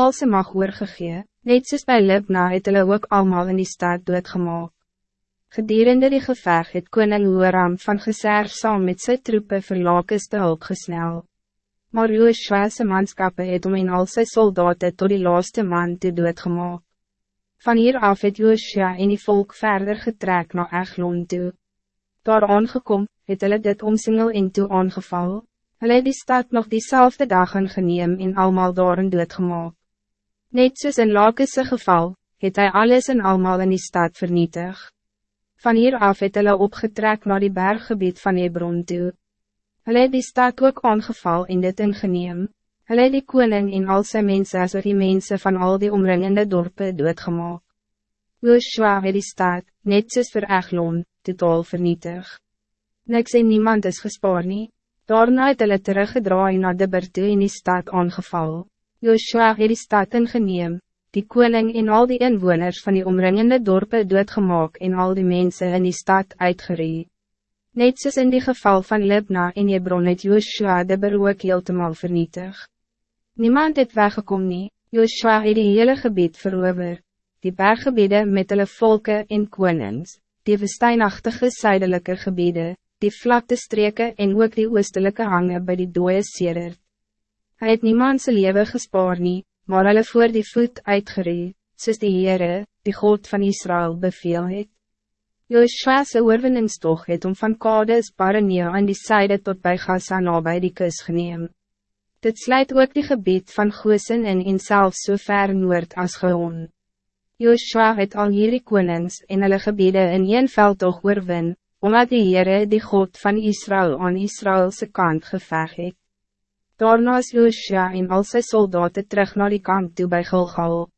al sy mag oorgegee, net soos by Libna het hulle ook allemaal in die stad doodgemaak. Gedurende die geveg het koning Horam van Geser saam met sy troepe vir Lakis te hulp gesnel. Maar Joshua's manskappe het om en al sy soldaten tot die laaste man te doodgemaak. Van hier af het Joshua en die volk verder getrek naar Eglon toe. Daar aangekom, het hulle dit omsingel en toe aangeval. Hulle het die stad nog diezelfde dag ingeneem en almal daarin doodgemaak. Net soos in Lakisse geval, het hij alles en almal in die stad vernietig. Van hier af het hulle opgetrek naar die berggebied van Hebron toe. Hulle het die stad ook aangeval en dit ingeneem. Hulle het die koning en al sy mense as die mense van al die omringende dorpen doodgemaak. Joshua het die stad, net soos vir Eglon, totaal vernietig. Niks en niemand is gespaar nie. Daarna het hulle teruggedraai na de toe in die stad aangeval. Joshua het die stad ingeneem, die koning en al die inwoners van die omringende dorpen doodgemaak en al die mensen in die stad uitgeree. Net soos in die geval van Libna en Hebron het Joshua de ook heeltemal vernietig. Niemand het weggekom nie, Joshua het die hele gebied verover, die berggebieden met hulle volke en konings, die versteinachtige zuidelijke gebieden, die vlakte streken en ook die oostelike hange bij die dooie sedert. Hy het niemand sy leven gespaar nie, maar hulle voor die voet uitgeree, soos die Heere, die God van Israël beveel het. Joshua's oorwinningstog het om van Kades Baranea aan die zijde tot bij Gaza nabij die kus geneem. Dit sluit ook die gebied van Goosen in en selfs so ver noord as Geon. Joshua het al hierdie konings en hulle gebiede in een veldtog oorwin, omdat die Heere die God van Israël aan Israëlse kant geveg het. Daarna is Joshua en al sy soldaten terug naar die kant toe bij Gilgal.